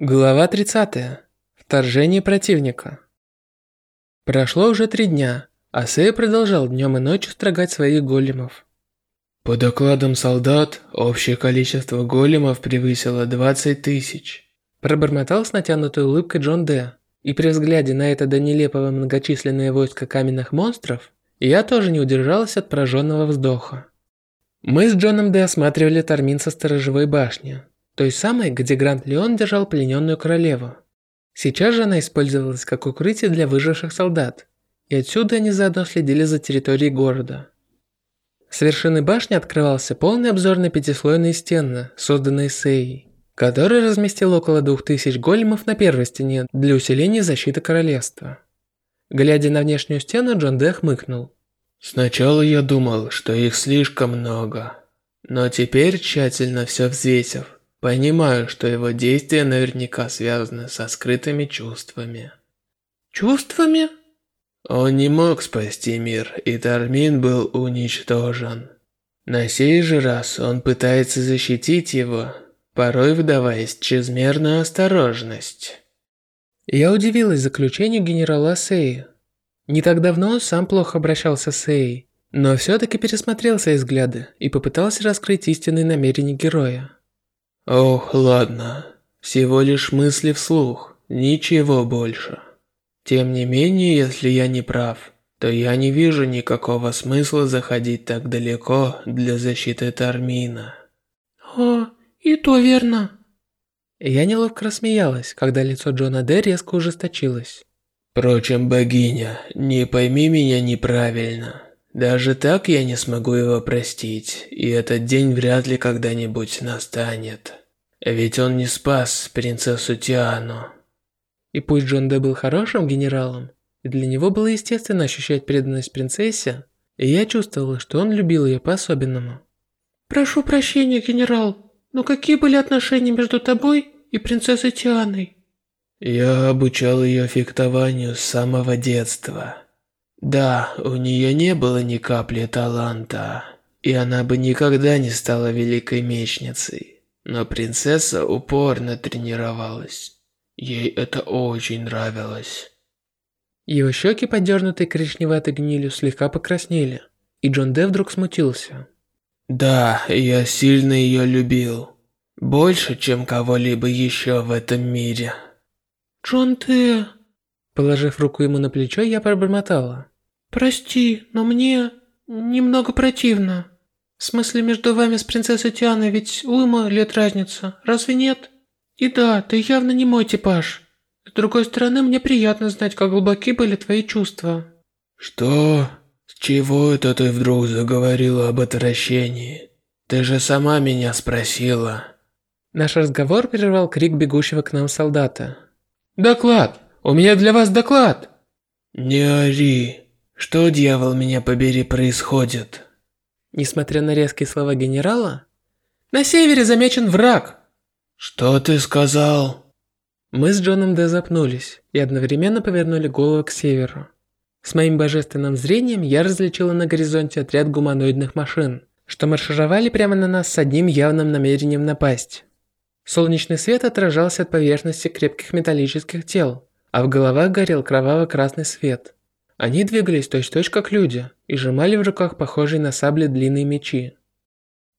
Глава 30. Вторжение противника. Прошло уже три дня, а Сэй продолжал днем и ночью строгать своих големов. По докладам солдат, общее количество големов превысило 20 тысяч. Пробормотал с натянутой улыбкой Джон Д. И при взгляде на это до нелепого многочисленное войско каменных монстров, я тоже не удержалась от пораженного вздоха. Мы с Джоном Д осматривали Тармин со сторожевой башни, той самой, где Гранд Леон держал плененную королеву. Сейчас же она использовалась как укрытие для выживших солдат, и отсюда они заодно следили за территорией города. С вершины башни открывался полный обзор на пятислойные стены, созданные Сеей, который разместил около двух тысяч големов на первой стене для усиления защиты королевства. Глядя на внешнюю стену, Джон Дэ хмыкнул. «Сначала я думал, что их слишком много, но теперь, тщательно все взвесив, Понимаю, что его действия наверняка связаны со скрытыми чувствами. Чувствами? Он не мог спасти мир, и Тармин был уничтожен. На сей же раз он пытается защитить его, порой вдаваясь в чрезмерную осторожность. Я удивилась заключению генерала Сеи. Не так давно он сам плохо обращался с Сеей, но все-таки пересмотрел свои взгляды и попытался раскрыть истинные намерения героя. Ох, ладно. Всего лишь мысли вслух, ничего больше. Тем не менее, если я не прав, то я не вижу никакого смысла заходить так далеко для защиты Тармина. О, и то верно. Я неловко рассмеялась, когда лицо Джона Д резко ужесточилось. Впрочем, богиня, не пойми меня неправильно. Даже так я не смогу его простить, и этот день вряд ли когда-нибудь настанет. Ведь он не спас принцессу Тиану. И пусть Джон Дэ был хорошим генералом, и для него было естественно ощущать преданность принцессе, и я чувствовала, что он любил ее по-особенному. «Прошу прощения, генерал, но какие были отношения между тобой и принцессой Тианой?» «Я обучал ее фехтованию с самого детства». Да, у нее не было ни капли таланта, и она бы никогда не стала великой мечницей. Но принцесса упорно тренировалась. Ей это очень нравилось. Его щеки, подернутые коричневатой гнилью, слегка покраснели, и Джон Де вдруг смутился. Да, я сильно ее любил. Больше, чем кого-либо еще в этом мире. Джон Де... Положив руку ему на плечо, я пробормотала. «Прости, но мне немного противно. В смысле, между вами с принцессой Тианой ведь уйма лет разница, разве нет? И да, ты явно не мой типаж. С другой стороны, мне приятно знать, как глубоки были твои чувства». «Что? С чего это ты вдруг заговорила об отвращении? Ты же сама меня спросила». Наш разговор прервал крик бегущего к нам солдата. «Доклад! У меня для вас доклад!» «Не ори. Что, дьявол, меня побери, происходит?» Несмотря на резкие слова генерала, «На севере замечен враг!» «Что ты сказал?» Мы с Джоном Д запнулись и одновременно повернули голову к северу. С моим божественным зрением я различила на горизонте отряд гуманоидных машин, что маршировали прямо на нас с одним явным намерением напасть. Солнечный свет отражался от поверхности крепких металлических тел, а в головах горел кроваво-красный свет. Они двигались точь-точь как люди и сжимали в руках похожие на сабли длинные мечи.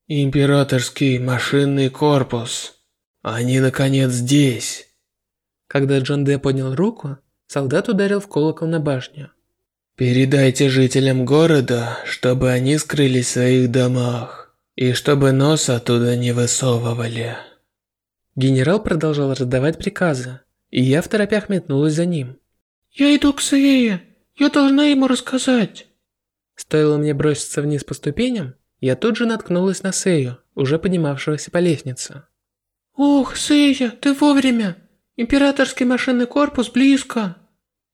«Императорский машинный корпус. Они, наконец, здесь!» Когда Джон Дэ поднял руку, солдат ударил в колокол на башню. «Передайте жителям города, чтобы они скрылись в своих домах, и чтобы нос оттуда не высовывали». Генерал продолжал раздавать приказы, и я в торопях метнулась за ним. «Я иду к Сае. Я должна ему рассказать». Стоило мне броситься вниз по ступеням, я тут же наткнулась на Сею, уже поднимавшегося по лестнице. «Ох, Сея, ты вовремя! Императорский машинный корпус близко!»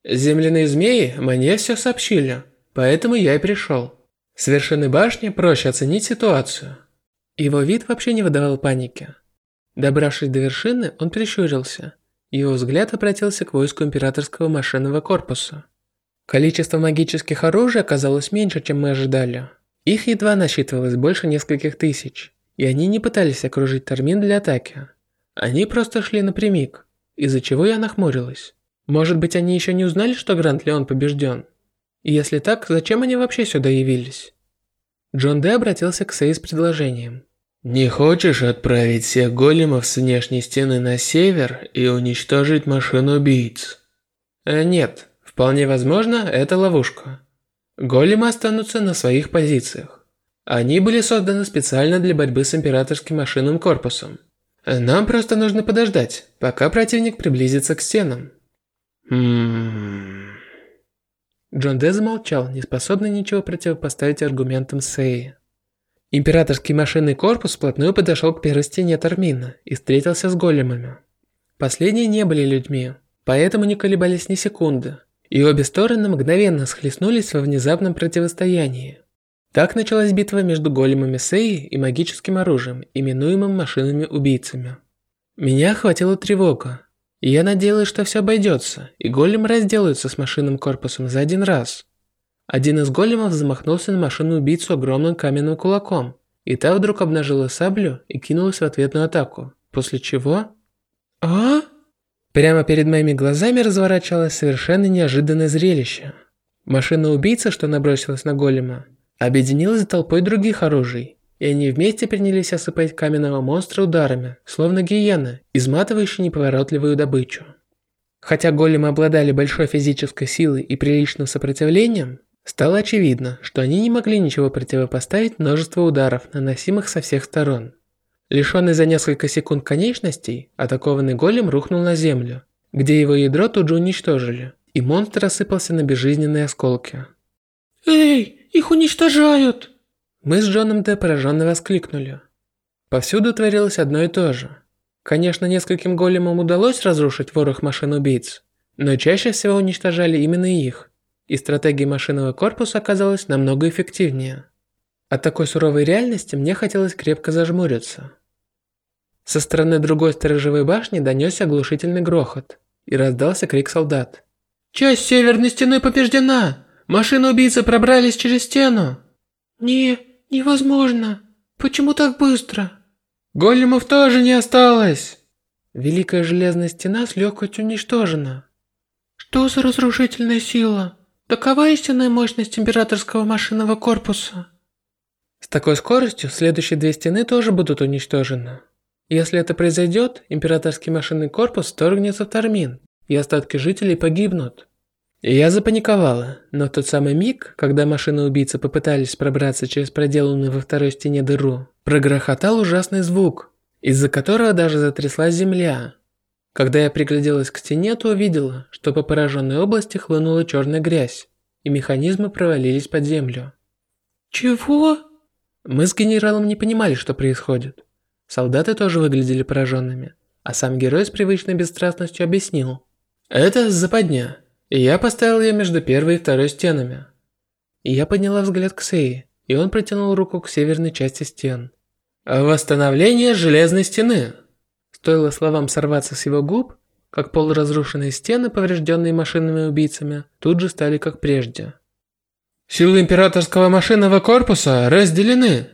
Земляные змеи мне все сообщили, поэтому я и пришел. С вершины башни проще оценить ситуацию. Его вид вообще не выдавал паники. Добравшись до вершины, он прищурился – его взгляд обратился к войску императорского машинного корпуса. Количество магических оружий оказалось меньше, чем мы ожидали. Их едва насчитывалось больше нескольких тысяч, и они не пытались окружить Тармин для атаки. Они просто шли напрямик, из-за чего я нахмурилась. Может быть, они еще не узнали, что Гранд Леон побежден? Если так, зачем они вообще сюда явились? Джон Д обратился к Сэй с предложением. «Не хочешь отправить всех големов с внешней стены на север и уничтожить машину убийц?» э, «Нет, вполне возможно, это ловушка. Големы останутся на своих позициях. Они были созданы специально для борьбы с императорским машинным корпусом. Нам просто нужно подождать, пока противник приблизится к стенам». «Хммм...» Джон Де замолчал, не способный ничего противопоставить аргументам Сеи. Императорский машинный корпус вплотную подошел к первой стене Тармина и встретился с големами. Последние не были людьми, поэтому не колебались ни секунды, и обе стороны мгновенно схлестнулись во внезапном противостоянии. Так началась битва между големами Сеи и магическим оружием, именуемым машинами-убийцами. Меня охватила тревога, и я надеялась, что все обойдется, и голем разделаются с машинным корпусом за один раз. Один из големов замахнулся на машину-убийцу огромным каменным кулаком, и та вдруг обнажила саблю и кинулась в ответную атаку, после чего... А? Прямо перед моими глазами разворачивалось совершенно неожиданное зрелище. Машина-убийца, что набросилась на голема, объединилась с толпой других оружий, и они вместе принялись осыпать каменного монстра ударами, словно гиена, изматывающие неповоротливую добычу. Хотя големы обладали большой физической силой и приличным сопротивлением, стало очевидно, что они не могли ничего противопоставить множеству ударов, наносимых со всех сторон. Лишенный за несколько секунд конечностей, атакованный голем рухнул на землю, где его ядро тут же уничтожили, и монстр рассыпался на безжизненные осколки. «Эй, их уничтожают!» Мы с Джоном Д пораженно воскликнули. Повсюду творилось одно и то же. Конечно, нескольким големам удалось разрушить ворох машин-убийц, но чаще всего уничтожали именно их, и стратегия машинного корпуса оказалась намного эффективнее. От такой суровой реальности мне хотелось крепко зажмуриться. Со стороны другой сторожевой башни донесся оглушительный грохот, и раздался крик солдат. «Часть северной стены побеждена! Машины-убийцы пробрались через стену!» «Не, невозможно! Почему так быстро?» «Големов тоже не осталось!» Великая железная стена с легкостью уничтожена. «Что за разрушительная сила? Такова истинная мощность императорского машинного корпуса?» С такой скоростью следующие две стены тоже будут уничтожены. Если это произойдет, императорский машинный корпус вторгнется в Тармин, и остатки жителей погибнут. И я запаниковала, но в тот самый миг, когда машины-убийцы попытались пробраться через проделанную во второй стене дыру, прогрохотал ужасный звук, из-за которого даже затряслась земля. Когда я пригляделась к стене, то увидела, что по пораженной области хлынула черная грязь, и механизмы провалились под землю. «Чего?» Мы с генералом не понимали, что происходит. Солдаты тоже выглядели пораженными, а сам герой с привычной бесстрастностью объяснил. «Это западня, и я поставил ее между первой и второй стенами». И я подняла взгляд к Сеи, и он протянул руку к северной части стен. «Восстановление железной стены!» Стоило словам сорваться с его губ, как полуразрушенные стены, поврежденные машинными убийцами, тут же стали как прежде. Силы императорского машинного корпуса разделены.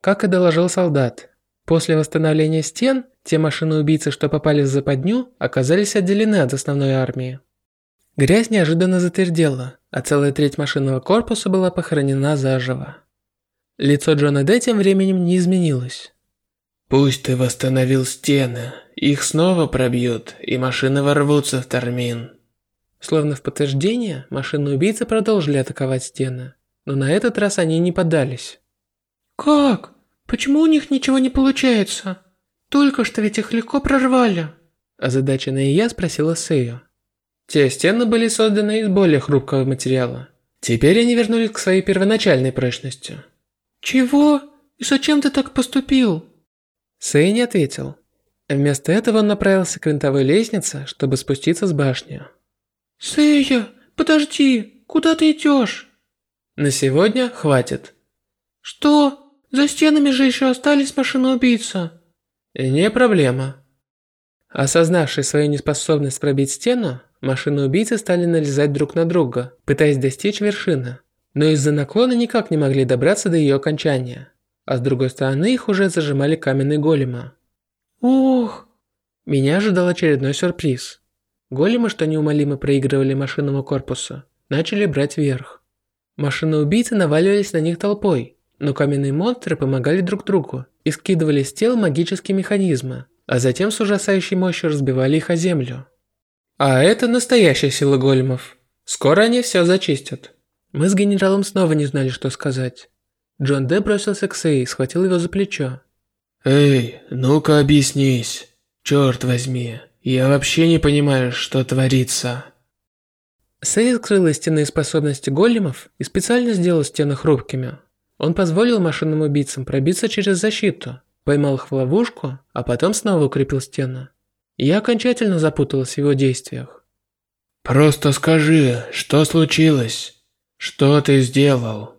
Как и доложил солдат. После восстановления стен, те машины-убийцы, что попали в западню, оказались отделены от основной армии. Грязь неожиданно затвердела, а целая треть машинного корпуса была похоронена заживо. Лицо Джона Д тем временем не изменилось. «Пусть ты восстановил стены, их снова пробьют, и машины ворвутся в Тармин. Словно в подтверждение, машины-убийцы продолжили атаковать стены, но на этот раз они не поддались. «Как? Почему у них ничего не получается? Только что ведь их легко прорвали!» Озадаченная я спросила Сэю. Те стены были созданы из более хрупкого материала. Теперь они вернулись к своей первоначальной прочности. «Чего? И зачем ты так поступил?» Сэй не ответил. Вместо этого он направился к винтовой лестнице, чтобы спуститься с башни. «Сэя, подожди, куда ты идешь?» «На сегодня хватит». «Что? За стенами же еще остались машины-убийца». «Не проблема». Осознавший свою неспособность пробить стену, машины-убийцы стали налезать друг на друга, пытаясь достичь вершины, но из-за наклона никак не могли добраться до ее окончания, а с другой стороны их уже зажимали каменные голема. «Ох, Меня ожидал очередной сюрприз. Големы, что неумолимо проигрывали машинному корпусу, начали брать верх. Машины-убийцы наваливались на них толпой, но каменные монстры помогали друг другу и скидывали с тел магические механизмы, а затем с ужасающей мощью разбивали их о землю. А это настоящая сила големов. Скоро они все зачистят. Мы с генералом снова не знали, что сказать. Джон Д бросился к Сэй и схватил его за плечо. «Эй, ну-ка объяснись. Черт возьми, я вообще не понимаю, что творится». Сэй скрыл истинные способности големов и специально сделал стены хрупкими. Он позволил машинным убийцам пробиться через защиту, поймал их в ловушку, а потом снова укрепил стену. Я окончательно запуталась в его действиях. «Просто скажи, что случилось? Что ты сделал?»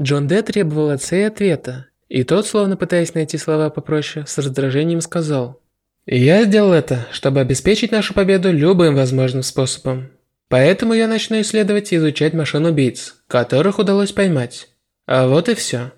Джон Д требовал от Сэй ответа, и тот, словно пытаясь найти слова попроще, с раздражением сказал. «Я сделал это, чтобы обеспечить нашу победу любым возможным способом. Поэтому я начну исследовать и изучать машин убийц, которых удалось поймать. А вот и все.